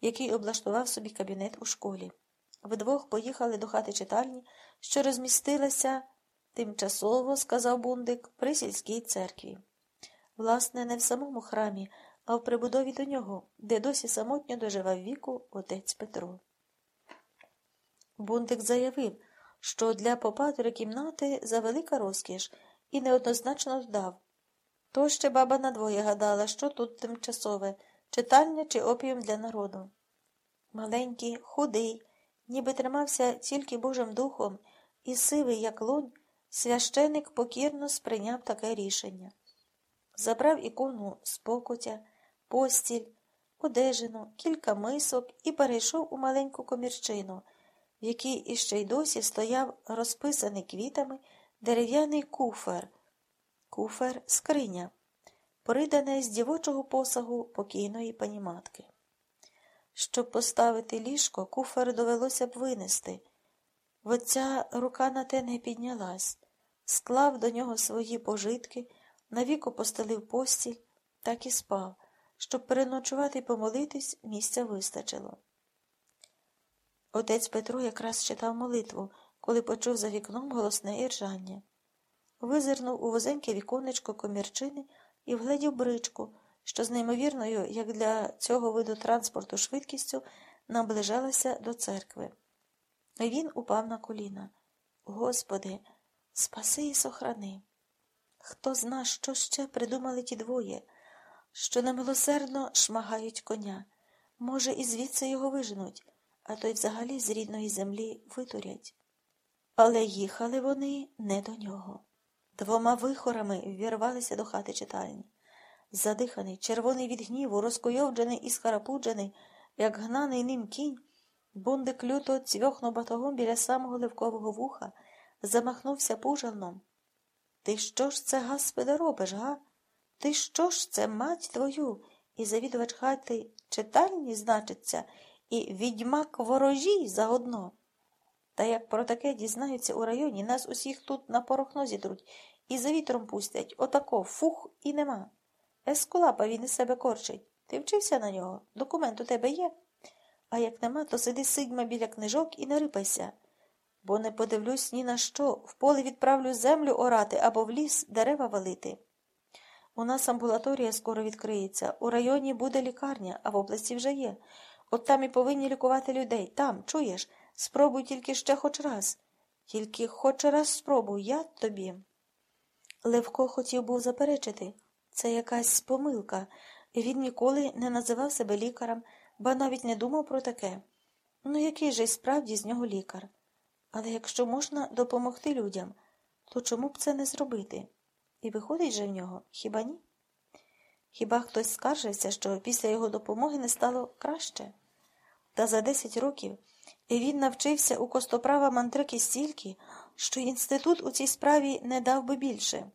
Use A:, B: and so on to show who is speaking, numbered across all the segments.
A: який облаштував собі кабінет у школі. Вдвох поїхали до хати читальні, що розмістилася тимчасово, сказав Бундик, при сільській церкві. Власне, не в самому храмі, а в прибудові до нього, де досі самотньо доживав віку отець Петро. Бундик заявив, що для попа кімнати завелика розкіш, і неоднозначно додав. То ще баба надвоє гадала, що тут тимчасове читальня чи опіум для народу. Маленький, худий, ніби тримався тільки Божим духом, і сивий, як лунь, священик покірно сприйняв таке рішення. Забрав ікону з постіль, одежину, кілька мисок і перейшов у маленьку комірчину, в якій іще й досі стояв розписаний квітами дерев'яний куфер, куфер скриня, придане з дівочого посагу покійної паніматки. Щоб поставити ліжко, куфер довелося б винести. В отця рука на те не піднялась, склав до нього свої пожитки, навіку постелив постіль, так і спав. Щоб переночувати і помолитись, місця вистачило. Отець Петро якраз читав молитву, коли почув за вікном голосне іржання. Визирнув у вузеньке віконечко комірчини і вгледів бричку, що з неймовірною, як для цього виду транспорту швидкістю, наближалася до церкви. Він упав на коліна. Господи, спаси і сохрани. Хто зна, що ще придумали ті двоє, що немилосердно шмагають коня. Може, і звідси його виженуть, а то й взагалі з рідної землі витурять. Але їхали вони не до нього. Двома вихорами ввірвалися до хати читальні. Задиханий, червоний від гніву, розкуйовджений і схарапуджений, як гнаний ним кінь, бундик люто цвьохнув батогом біля самого ливкового вуха, замахнувся пужалном. Ти що ж це, гаспеда, робиш, га? Ти що ж це, мать твою? І завідувач хати читальні, значиться, і відьмак ворожій заодно. Та як про таке дізнаються у районі, нас усіх тут на порохно зітруть і за вітром пустять. Отако, фух, і нема. Ескулапа він із себе корчить. Ти вчився на нього? Документ у тебе є? А як нема, то сиди сидьма біля книжок і не рипайся. Бо не подивлюсь ні на що, в поле відправлю землю орати або в ліс дерева валити. У нас амбулаторія скоро відкриється, у районі буде лікарня, а в області вже є. От там і повинні лікувати людей. Там, чуєш, спробуй тільки ще хоч раз. Тільки хоч раз спробуй, я тобі. Левко хотів був заперечити. Це якась помилка. Він ніколи не називав себе лікарем, ба навіть не думав про таке. Ну, який же й справді з нього лікар? Але якщо можна допомогти людям, то чому б це не зробити? І виходить же в нього, хіба ні? Хіба хтось скаржився, що після його допомоги не стало краще? Та за 10 років він навчився у костоправа мантрики стільки, що інститут у цій справі не дав би більше.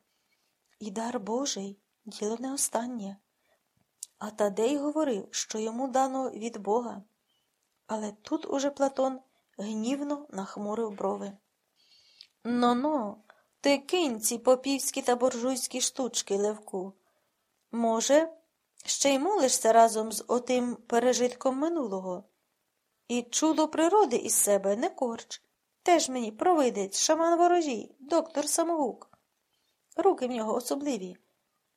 A: І дар Божий діло не останнє. А Тадей говорив, що йому дано від Бога. Але тут уже Платон гнівно нахмурив брови. Но-но, ти кинь ці попівські та буржуйські штучки, Левку. Може, ще й молишся разом з отим пережитком минулого. І чудо природи із себе не корч. Теж мені провидець, шаман ворожій, доктор самогук. Руки в нього особливі.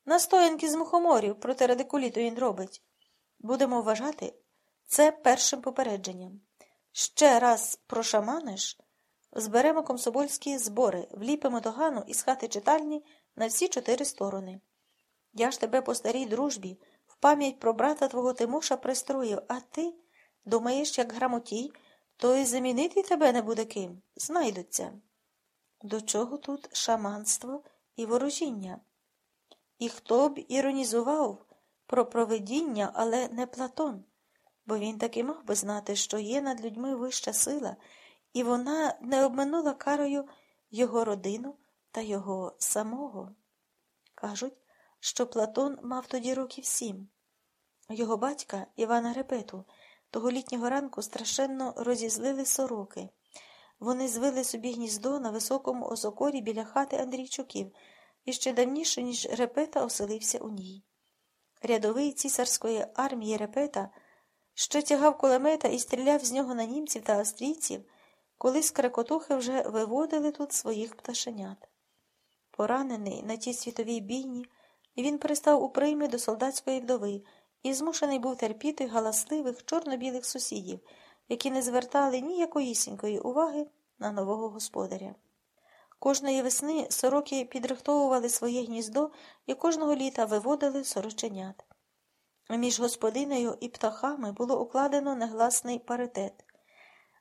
A: Настоянки з мухоморів проти радикуліту він робить. Будемо вважати це першим попередженням. Ще раз прошаманиш, зберемо комсобольські збори, вліпимо догану із хати читальні на всі чотири сторони. Я ж тебе по старій дружбі, в пам'ять про брата твого Тимоша пристроїв, а ти думаєш, як грамотій, то й замінити тебе не буде ким. Знайдуться. До чого тут шаманство і ворожіння? І хто б іронізував про проведіння, але не Платон, бо він таки мав би знати, що є над людьми вища сила, і вона не обминула карою його родину та його самого. Кажуть, що Платон мав тоді років сім. Його батька Івана Репету того літнього ранку страшенно розізлили сороки. Вони звили собі гніздо на високому осокорі біля хати Андрійчуків і ще давніше, ніж Репета оселився у ній. Рядовий цісарської армії Репета що тягав кулемета і стріляв з нього на німців та австрійців, колись крекотухи вже виводили тут своїх пташенят. Поранений на тій світовій бійні, він пристав у прийми до солдатської вдови і змушений був терпіти галасливих чорно-білих сусідів, які не звертали ніякоїсінької уваги на нового господаря. Кожної весни сороки підрихтовували своє гніздо і кожного літа виводили сороченят. Між господинею і птахами було укладено негласний паритет.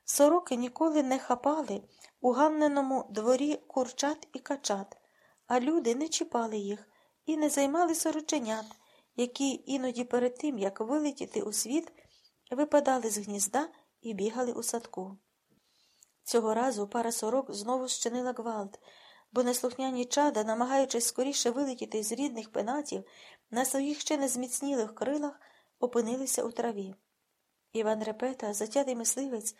A: Сороки ніколи не хапали у гамненому дворі курчат і качат, а люди не чіпали їх і не займали сороченят, які іноді перед тим, як вилетіти у світ, випадали з гнізда і бігали у садку. Цього разу пара сорок знову щинила гвалт, бо неслухняні чада, намагаючись скоріше вилетіти з рідних пенатів, на своїх ще не зміцнілих крилах опинилися у траві. Іван Репета, затятий мисливець,